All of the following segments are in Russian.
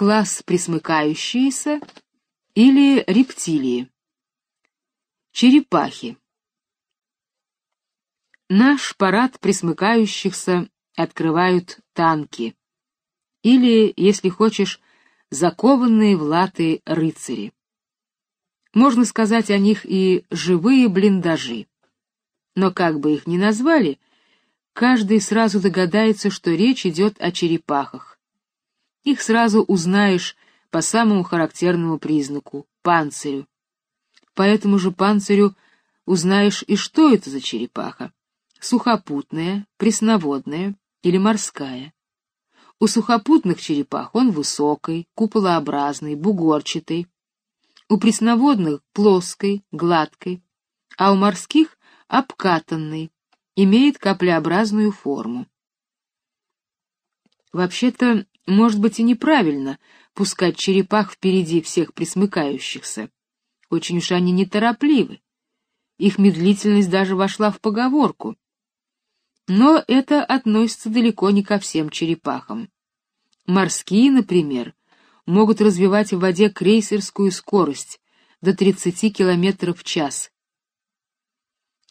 класс присмыкающиеся или рептилии. Черепахи. Наш парад присмыкающихся открывают танки. Или, если хочешь, закованные в латы рыцари. Можно сказать о них и живые блиндажи. Но как бы их ни назвали, каждый сразу догадается, что речь идет о черепахах. Их сразу узнаешь по самому характерному признаку — панцирю. По этому же панцирю узнаешь и что это за черепаха сухопутная, пресноводная или морская. У сухопутных черепах он высокий, куполообразный, бугорчатый. У пресноводных — плоской, гладкой, а у морских — обкатанный, имеет каплеобразную форму. Вообще-то, может быть и неправильно пускать черепах впереди всех присмыкающихся. Очень уж они неторопливы. Их медлительность даже вошла в поговорку. Но это относится далеко не ко всем черепахам. Морские, например, могут развивать в воде крейсерскую скорость до 30 км в час.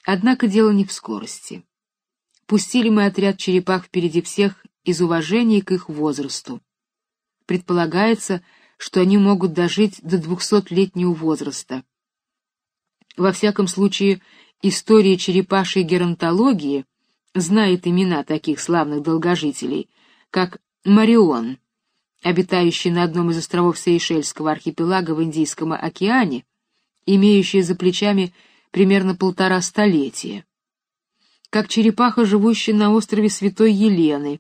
Однако дело не в скорости. Пустили мы отряд черепах впереди всех из уважения к их возрасту. Предполагается, что они могут дожить до двухсотлетнего возраста. Во всяком случае, история черепашьей геронтологии знает имена таких славных долгожителей, как Марион, обитающий на одном из островов Сейшельского архипелага в Индийском океане, имеющий за плечами примерно полтора столетия, как черепаха, живущая на острове Святой Елены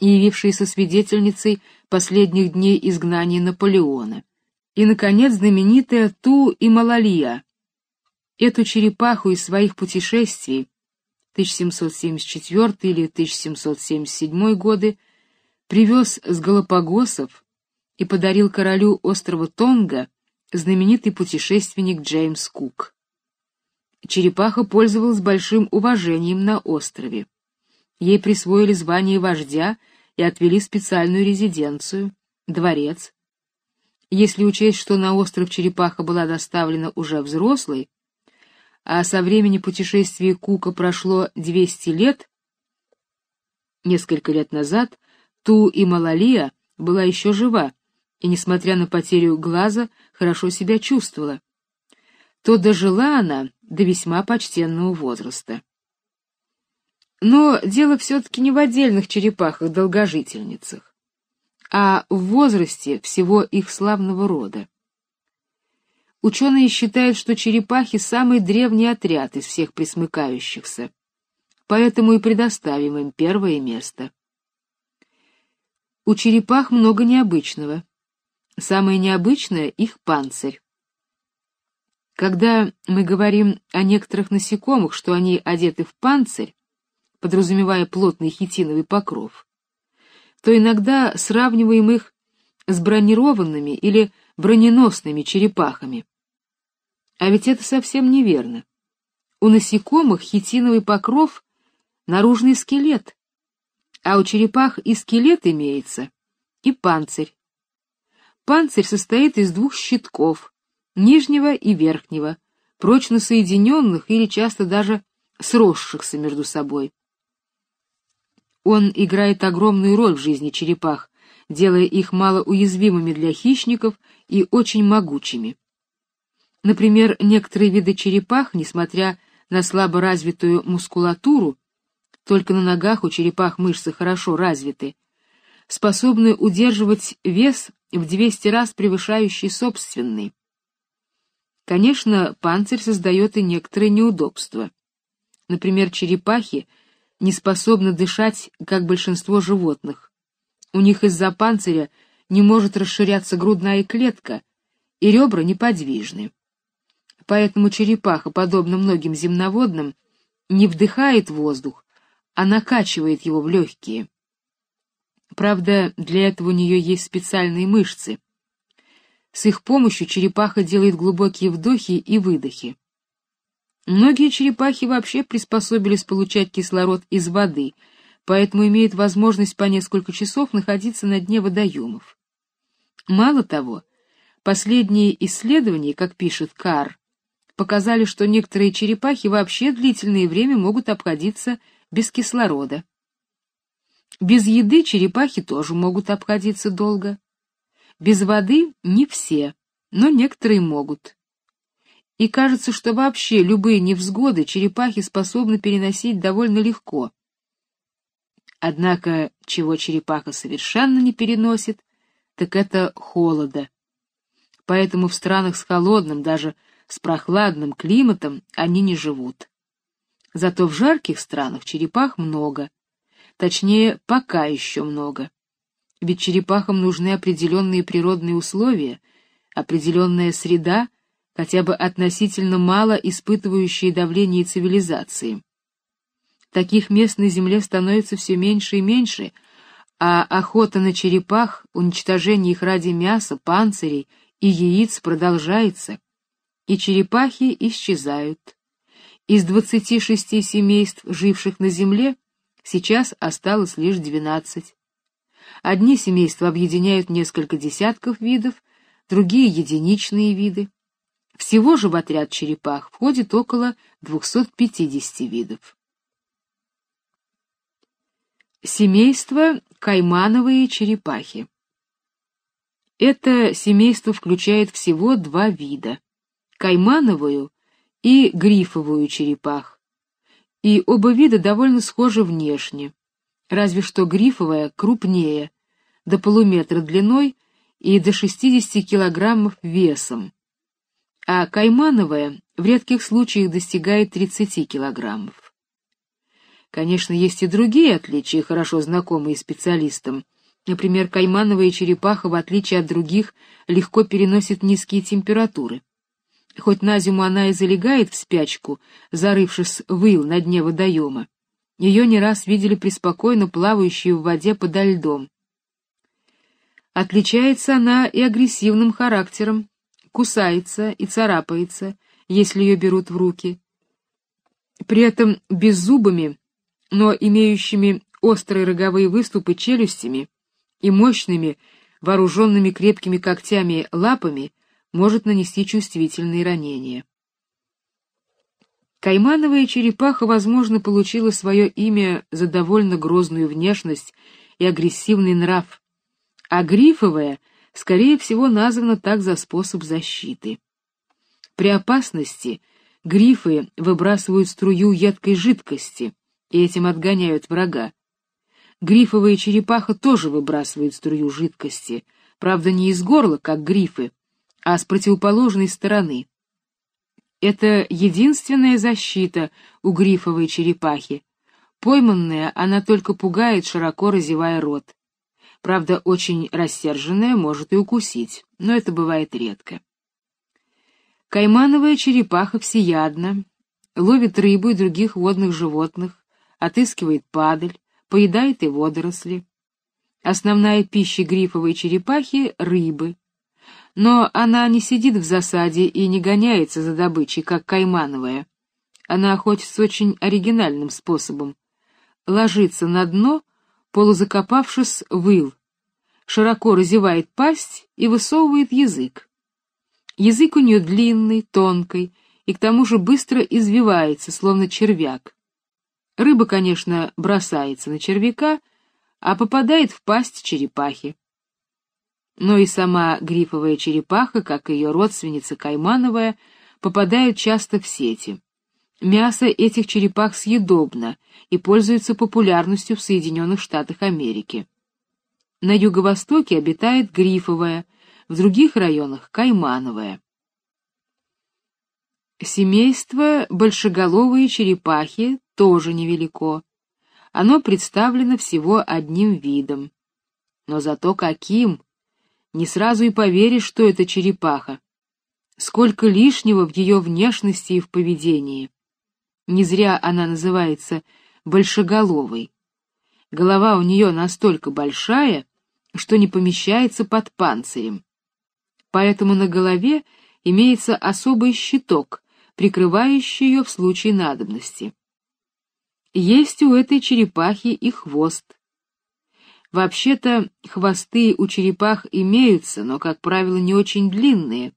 и явившаяся свидетельницей последних дней изгнания Наполеона, и, наконец, знаменитая Ту и Малалия. Эту черепаху из своих путешествий 1774 или 1777 годы, привез с Галапагосов и подарил королю острова Тонга знаменитый путешественник Джеймс Кук. Черепаха пользовалась большим уважением на острове. Ей присвоили звание вождя и отвели специальную резиденцию, дворец. Если учесть, что на остров черепаха была доставлена уже взрослой, а со времени путешествия Кука прошло 200 лет, несколько лет назад Ту и Малалия была еще жива и, несмотря на потерю глаза, хорошо себя чувствовала, то дожила она до весьма почтенного возраста. Но дело все-таки не в отдельных черепахах-долгожительницах, а в возрасте всего их славного рода. Ученые считают, что черепахи — самый древний отряд из всех присмыкающихся, поэтому и предоставим им первое место. У черепах много необычного. Самое необычное — их панцирь. Когда мы говорим о некоторых насекомых, что они одеты в панцирь, подразумевая плотный хитиновый покров, то иногда сравниваем их с бронированными или броненосными черепахами. А ведь это совсем неверно. У насекомых хитиновый покров — наружный скелет, а у черепах и скелет имеется, и панцирь. Панцирь состоит из двух щитков, нижнего и верхнего, прочно соединенных или часто даже сросшихся между собой. Он играет огромную роль в жизни черепах, делая их малоуязвимыми для хищников и очень могучими. Например, некоторые виды черепах, несмотря на слабо развитую мускулатуру, только на ногах у черепах мышцы хорошо развиты, способны удерживать вес в 200 раз превышающий собственный. Конечно, панцирь создает и некоторые неудобства. Например, черепахи не способны дышать, как большинство животных. У них из-за панциря не может расширяться грудная клетка, и ребра неподвижны. Поэтому черепаха, подобно многим земноводным, не вдыхает воздух, а накачивает его в легкие. Правда, для этого у нее есть специальные мышцы. С их помощью черепаха делает глубокие вдохи и выдохи. Многие черепахи вообще приспособились получать кислород из воды, поэтому имеют возможность по несколько часов находиться на дне водоемов. Мало того, последние исследования, как пишет Карр, показали, что некоторые черепахи вообще длительное время могут обходиться без кислорода. Без еды черепахи тоже могут обходиться долго. Без воды не все, но некоторые могут. И кажется, что вообще любые невзгоды черепахи способны переносить довольно легко. Однако, чего черепаха совершенно не переносит, так это холода. Поэтому в странах с холодным, даже с прохладным климатом они не живут. Зато в жарких странах черепах много. Точнее, пока еще много. Ведь черепахам нужны определенные природные условия, определенная среда, хотя бы относительно мало испытывающие давление цивилизации. Таких мест на Земле становится все меньше и меньше, а охота на черепах, уничтожение их ради мяса, панцирей и яиц продолжается, и черепахи исчезают. Из 26 семейств, живших на Земле, сейчас осталось лишь 12. Одни семейства объединяют несколько десятков видов, другие — единичные виды. Всего же в отряд черепах входит около 250 видов. Семейство каймановые черепахи. Это семейство включает всего два вида — каймановую и грифовую черепах. И оба вида довольно схожи внешне, разве что грифовая крупнее, до полуметра длиной и до 60 килограммов весом, а каймановая в редких случаях достигает 30 килограммов. Конечно, есть и другие отличия, хорошо знакомые специалистам. Например, каймановая черепаха, в отличие от других, легко переносит низкие температуры. Хоть на зиму она и залегает в спячку, зарывшись в ил на дне водоема, ее не раз видели преспокойно плавающую в воде подо льдом. Отличается она и агрессивным характером, кусается и царапается, если ее берут в руки. При этом беззубыми, но имеющими острые роговые выступы челюстями и мощными, вооруженными крепкими когтями лапами может нанести чувствительные ранения. Каймановая черепаха, возможно, получила свое имя за довольно грозную внешность и агрессивный нрав, а грифовая, скорее всего, названа так за способ защиты. При опасности грифы выбрасывают струю едкой жидкости и этим отгоняют врага. Грифовая черепаха тоже выбрасывает струю жидкости, правда, не из горла, как грифы, а с противоположной стороны. Это единственная защита у грифовой черепахи. Пойманная, она только пугает, широко разевая рот. Правда, очень рассерженная может и укусить, но это бывает редко. Каймановая черепаха всеядна, ловит рыбу и других водных животных, отыскивает падаль, поедает и водоросли. Основная пища грифовой черепахи — рыбы. Но она не сидит в засаде и не гоняется за добычей, как каймановая. Она охотится очень оригинальным способом. Ложится на дно, полузакопавшись в ил, широко разевает пасть и высовывает язык. Язык у нее длинный, тонкий, и к тому же быстро извивается, словно червяк. Рыба, конечно, бросается на червяка, а попадает в пасть черепахи. Но и сама грифовая черепаха, как и ее родственница каймановая, попадают часто в сети. Мясо этих черепах съедобно и пользуется популярностью в Соединенных Штатах Америки. На юго-востоке обитает грифовая, в других районах — каймановая. Семейство большеголовые черепахи тоже невелико. Оно представлено всего одним видом. Но зато каким! Не сразу и поверишь, что это черепаха. Сколько лишнего в ее внешности и в поведении. Не зря она называется большеголовой. Голова у нее настолько большая, что не помещается под панцирем. Поэтому на голове имеется особый щиток, прикрывающий ее в случае надобности. Есть у этой черепахи и хвост. Вообще-то хвосты у черепах имеются, но, как правило, не очень длинные,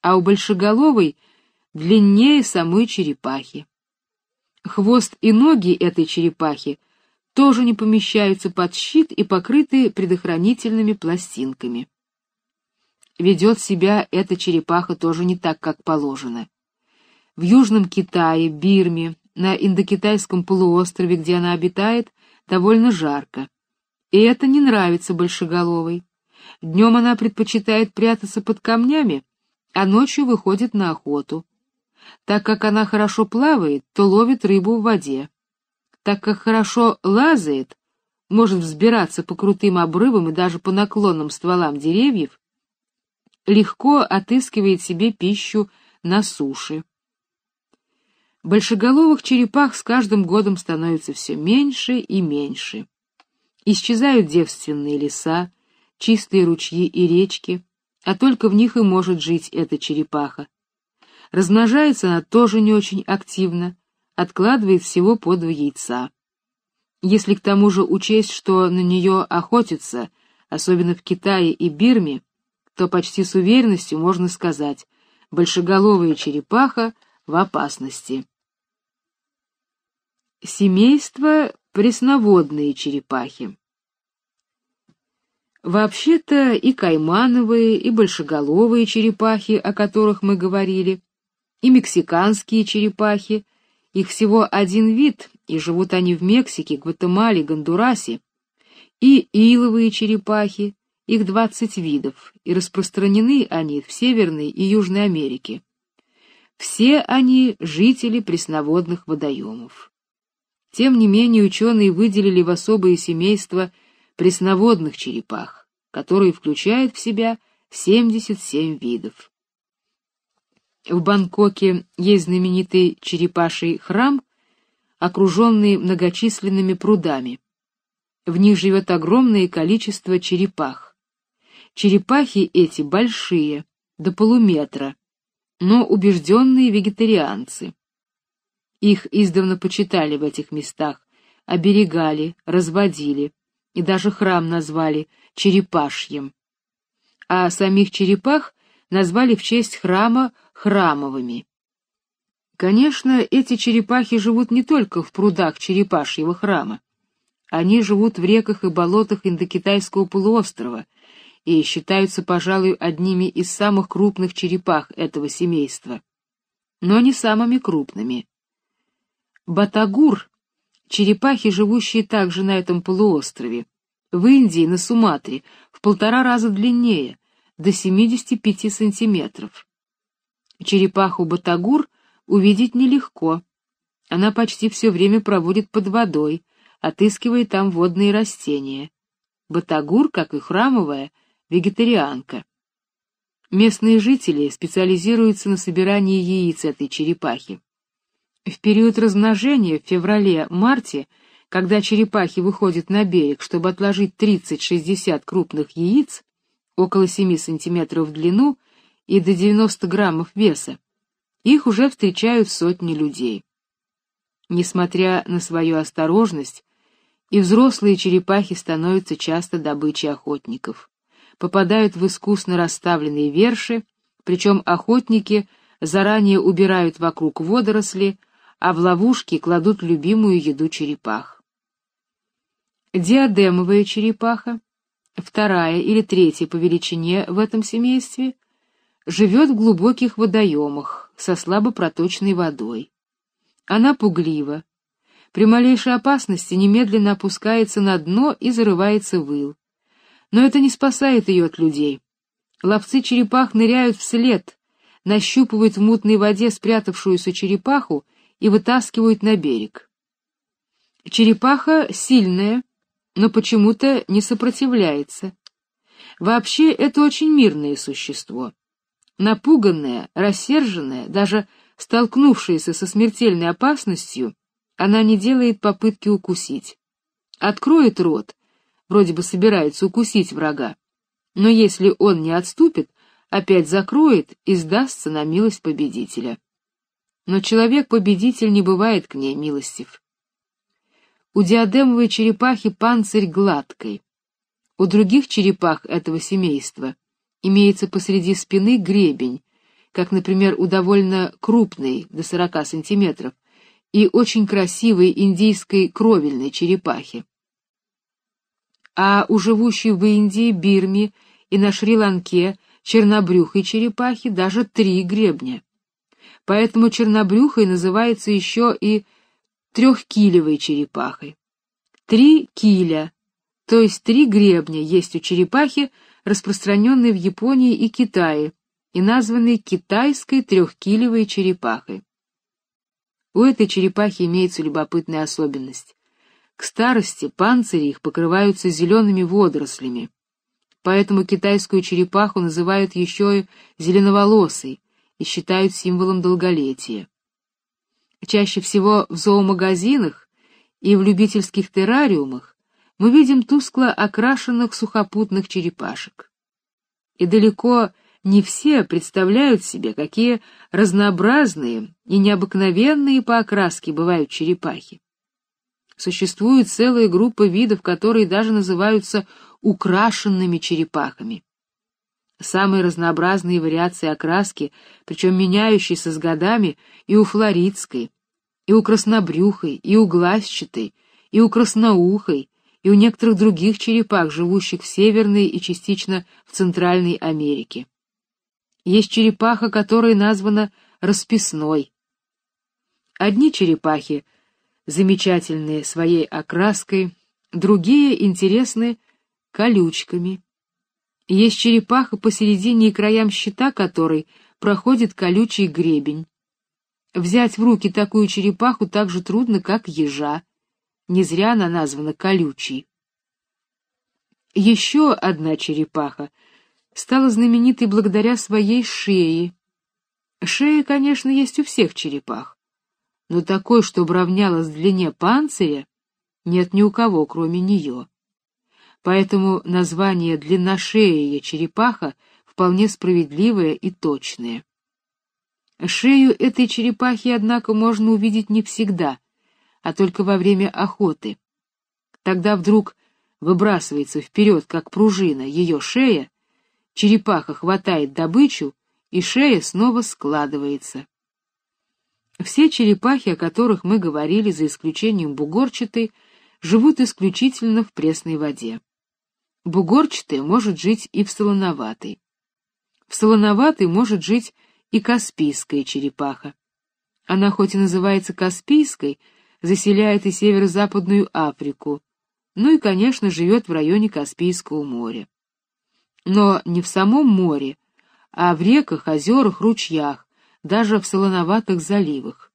а у большеголовой длиннее самой черепахи. Хвост и ноги этой черепахи тоже не помещаются под щит и покрыты предохранительными пластинками. Ведет себя эта черепаха тоже не так, как положено. В Южном Китае, Бирме, на Индокитайском полуострове, где она обитает, довольно жарко. И это не нравится большеголовой. Днем она предпочитает прятаться под камнями, а ночью выходит на охоту. Так как она хорошо плавает, то ловит рыбу в воде. Так как хорошо лазает, может взбираться по крутым обрывам и даже по наклонным стволам деревьев, легко отыскивает себе пищу на суше. Большеголовых черепах с каждым годом становится все меньше и меньше. Исчезают девственные леса, чистые ручьи и речки, а только в них и может жить эта черепаха. Размножается она тоже не очень активно, откладывает всего по два яйца. Если к тому же учесть, что на нее охотятся, особенно в Китае и Бирме, то почти с уверенностью можно сказать, большеголовая черепаха в опасности. Семейство пресноводные черепахи. Вообще-то и каймановые, и большеголовые черепахи, о которых мы говорили, и мексиканские черепахи, их всего один вид, и живут они в Мексике, Гватемале, Гондурасе, и иловые черепахи, их двадцать видов, и распространены они в Северной и Южной Америке. Все они жители пресноводных водоемов. Тем не менее ученые выделили в особое семейство пресноводных черепах, которые включают в себя 77 видов. В Бангкоке есть знаменитый черепаший храм, окруженный многочисленными прудами. В них живет огромное количество черепах. Черепахи эти большие, до полуметра, но убежденные вегетарианцы. Их издавна почитали в этих местах, оберегали, разводили, и даже храм назвали Черепашьим. А самих черепах назвали в честь храма Храмовыми. Конечно, эти черепахи живут не только в прудах Черепашьего храма. Они живут в реках и болотах Индокитайского полуострова и считаются, пожалуй, одними из самых крупных черепах этого семейства, но не самыми крупными. Батагур черепахи, живущие также на этом полуострове, в Индии, на Суматре, в полтора раза длиннее, до 75 сантиметров. Черепаху батагур увидеть нелегко. Она почти все время проводит под водой, отыскивая там водные растения. Батагур, как и храмовая, вегетарианка. Местные жители специализируются на собирании яиц этой черепахи. В период размножения в феврале-марте, когда черепахи выходят на берег, чтобы отложить 30-60 крупных яиц, около 7 сантиметров в длину и до 90 граммов веса, их уже встречают сотни людей. Несмотря на свою осторожность, и взрослые черепахи становятся часто добычей охотников. Попадают в искусно расставленные верши, причем охотники заранее убирают вокруг водоросли, а в ловушки кладут любимую еду черепах. Диадемовая черепаха, вторая или третья по величине в этом семействе, живет в глубоких водоемах со слабо проточной водой. Она пуглива. При малейшей опасности немедленно опускается на дно и зарывается в ил. Но это не спасает ее от людей. Ловцы черепах ныряют вслед, нащупывают в мутной воде спрятавшуюся черепаху и вытаскивают на берег. Черепаха сильная, но почему-то не сопротивляется. Вообще, это очень мирное существо. Напуганная, рассерженная, даже столкнувшаяся со смертельной опасностью, она не делает попытки укусить. Откроет рот, вроде бы собирается укусить врага, но если он не отступит, опять закроет и сдастся на милость победителя но человек-победитель не бывает к ней милостив. У диадемовой черепахи панцирь гладкий, У других черепах этого семейства имеется посреди спины гребень, как, например, у довольно крупной, до 40 сантиметров, и очень красивой индийской кровельной черепахи. А у живущей в Индии, Бирме и на Шри-Ланке чернобрюхой черепахи даже три гребня. Поэтому чернобрюхой называется еще и трехкилевой черепахой. Три киля, то есть три гребня, есть у черепахи, распространенной в Японии и Китае, и названной китайской трехкилевой черепахой. У этой черепахи имеется любопытная особенность. К старости панцири их покрываются зелеными водорослями. Поэтому китайскую черепаху называют еще и зеленоволосой и считают символом долголетия. Чаще всего в зоомагазинах и в любительских террариумах мы видим тускло окрашенных сухопутных черепашек. И далеко не все представляют себе, какие разнообразные и необыкновенные по окраске бывают черепахи. Существует целая группа видов, которые даже называются украшенными черепахами. Самые разнообразные вариации окраски, причем меняющиеся с годами и у флоридской, и у краснобрюхой, и у глазчатой, и у красноухой, и у некоторых других черепах, живущих в Северной и частично в Центральной Америке. Есть черепаха, которая названа расписной. Одни черепахи замечательные своей окраской, другие интересны колючками. Есть черепаха, посередине и краям щита которой проходит колючий гребень. Взять в руки такую черепаху так же трудно, как ежа. Не зря она названа колючей. Еще одна черепаха стала знаменитой благодаря своей шее. Шея, конечно, есть у всех черепах, но такой, чтобы равнялась длине панциря, нет ни у кого, кроме нее. Поэтому название длинношея черепаха вполне справедливое и точное. Шею этой черепахи, однако, можно увидеть не всегда, а только во время охоты. Тогда вдруг выбрасывается вперед, как пружина, ее шея, черепаха хватает добычу, и шея снова складывается. Все черепахи, о которых мы говорили, за исключением бугорчатой, живут исключительно в пресной воде. Бугорчатая может жить и в солоноватой. В солоноватой может жить и каспийская черепаха. Она хоть и называется каспийской, заселяет и северо-западную Африку, ну и, конечно, живет в районе Каспийского моря. Но не в самом море, а в реках, озерах, ручьях, даже в солоноватых заливах.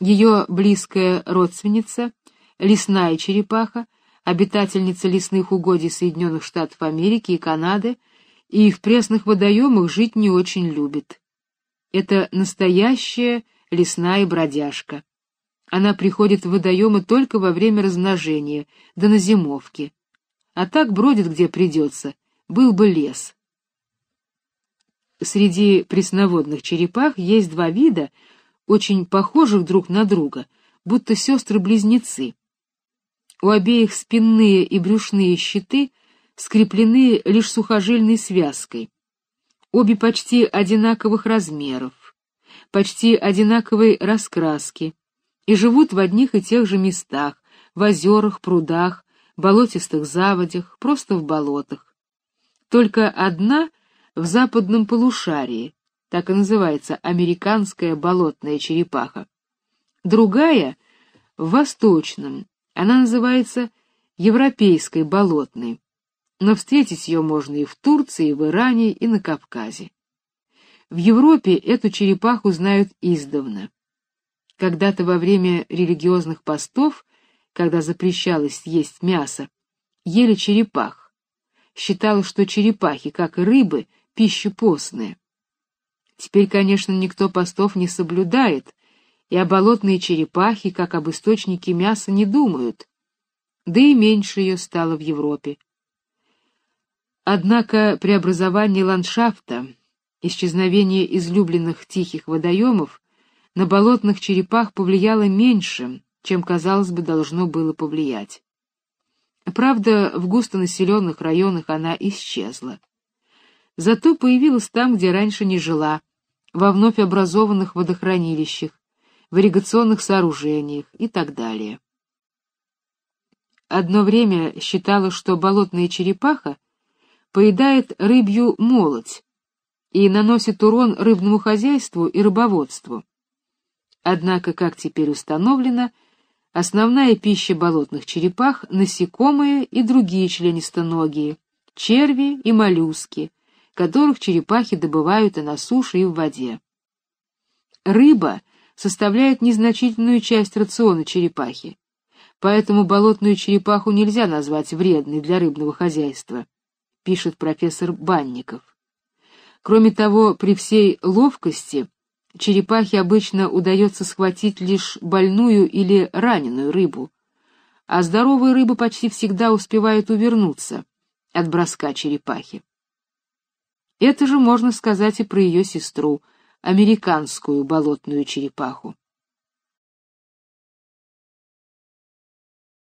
Ее близкая родственница, лесная черепаха, обитательница лесных угодий Соединенных Штатов Америки и Канады, и в пресных водоемах жить не очень любит. Это настоящая лесная бродяжка. Она приходит в водоемы только во время размножения, да на зимовке. А так бродит где придется, был бы лес. Среди пресноводных черепах есть два вида, очень похожих друг на друга, будто сестры-близнецы. У обеих спинные и брюшные щиты скреплены лишь сухожильной связкой. Обе почти одинаковых размеров, почти одинаковой раскраски, и живут в одних и тех же местах, в озерах, прудах, болотистых заводях, просто в болотах. Только одна в западном полушарии, так и называется американская болотная черепаха. Другая — в восточном, она называется европейской болотной но встретить ее можно и в Турции, и в Иране, и на Кавказе. В Европе эту черепаху знают издавна. Когда-то во время религиозных постов, когда запрещалось есть мясо, ели черепах. Считалось, что черепахи, как и рыбы, пища постная. Теперь, конечно, никто постов не соблюдает, и о болотные черепахи, как об источнике мяса, не думают. Да и меньше ее стало в Европе. Однако преобразование ландшафта, исчезновение излюбленных тихих водоемов на болотных черепах повлияло меньше, чем, казалось бы, должно было повлиять. Правда, в густонаселенных районах она исчезла. Зато появилась там, где раньше не жила, во вновь образованных водохранилищах, в ирригационных сооружениях и так далее. Одно время считала, что болотная черепаха поедает рыбью молоть и наносит урон рыбному хозяйству и рыбоводству. Однако, как теперь установлено, основная пища болотных черепах — насекомые и другие членистоногие, черви и моллюски, которых черепахи добывают и на суше, и в воде. Рыба составляет незначительную часть рациона черепахи, поэтому болотную черепаху нельзя назвать вредной для рыбного хозяйства, пишет профессор Банников. Кроме того, при всей ловкости черепахе обычно удается схватить лишь больную или раненую рыбу, а здоровая рыба почти всегда успевает увернуться от броска черепахи. Это же можно сказать и про ее сестру, американскую болотную черепаху.